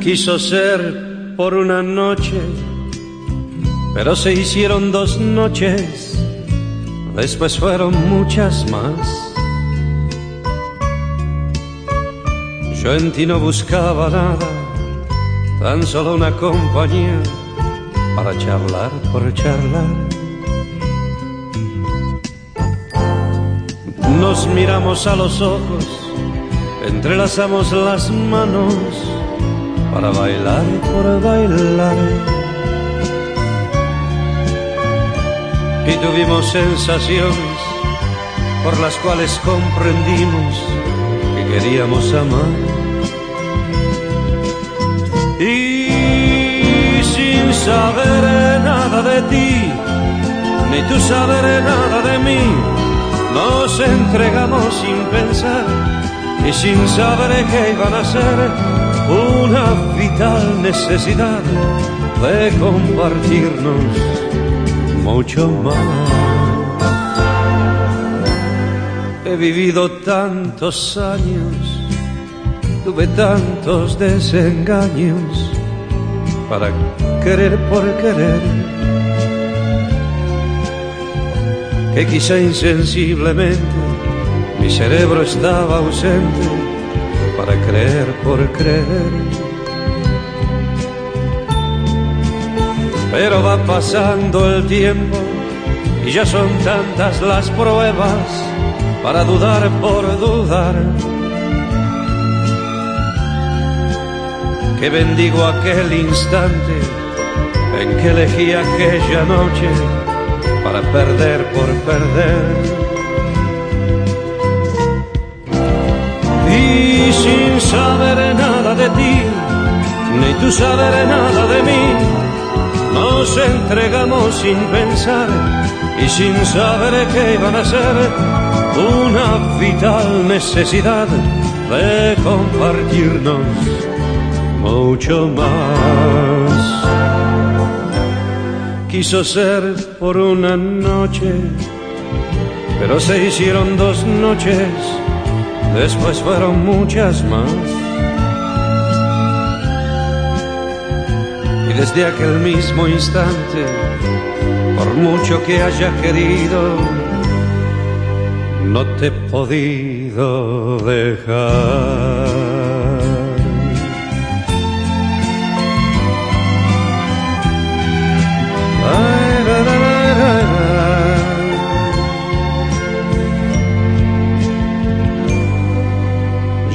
quiso ser por una noche, pero se hicieron dos noches, después fueron muchas más. Yo en ti no buscaba nada, tan solo una compañía para charlar por charlar. Nos miramos a los ojos, entrelazamos las manos para bailar por bailar. Y tuvimos sensaciones por las cuales comprendimos que queríamos amar. Y sin saber nada de ti, ni tú saber nada de mí, nos entregamos sin pensar y sin saber qué iban a ser una vital necesidad de compartirnos mucho más. He vivido tantos años, tuve tantos desengaños para querer por querer, que quizá insensiblemente mi cerebro estaba ausente para creer por creer. Pero va pasando el tiempo y ya son tantas las pruebas para dudar por dudar. Que bendigo aquel instante en que elegí aquella noche para perder por perder ni tú saber nada de mí. Nos entregamos sin pensar y sin saber qué iban a ser una vital necesidad de compartirnos mucho más. Quiso ser por una noche, pero se hicieron dos noches después fueron muchas más. Y desde aquel mismo instante, por mucho que haya querido, no te he podido dejar.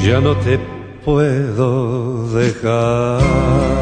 ya no te puedo dejar.